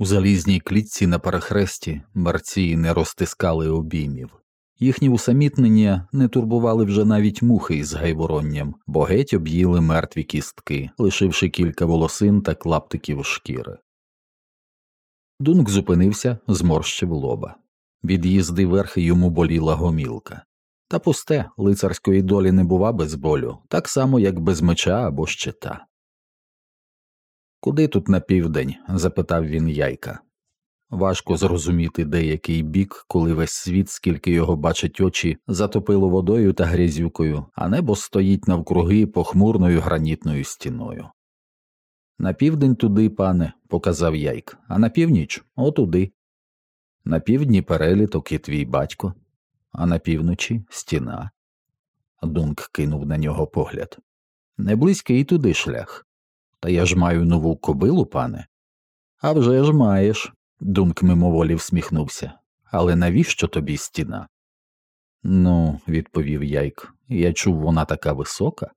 У залізній клітці на перехресті мерці не розтискали обіймів. Їхні усамітнення не турбували вже навіть мухи із гайворонням, бо геть об'їли мертві кістки, лишивши кілька волосин та клаптиків шкіри. Дунк зупинився, зморщив лоба. Від їзди верхи йому боліла гомілка. Та пусте, лицарської долі не бува без болю, так само, як без меча або щита. Куди тут на південь? запитав він яйка. Важко зрозуміти деякий бік, коли весь світ, скільки його бачать очі, затопило водою та грязюкою, а небо стоїть навкруги похмурною гранітною стіною. На південь туди, пане, показав яйк, а на північ отуди. На півдні переліток і твій батько, а на півночі стіна. Дунк кинув на нього погляд. Не близький туди шлях. Та я ж маю нову кобилу, пане. «А вже ж маєш. Дунк мимоволі всміхнувся. Але навіщо тобі стіна? Ну, відповів Яйк, я чув, вона така висока.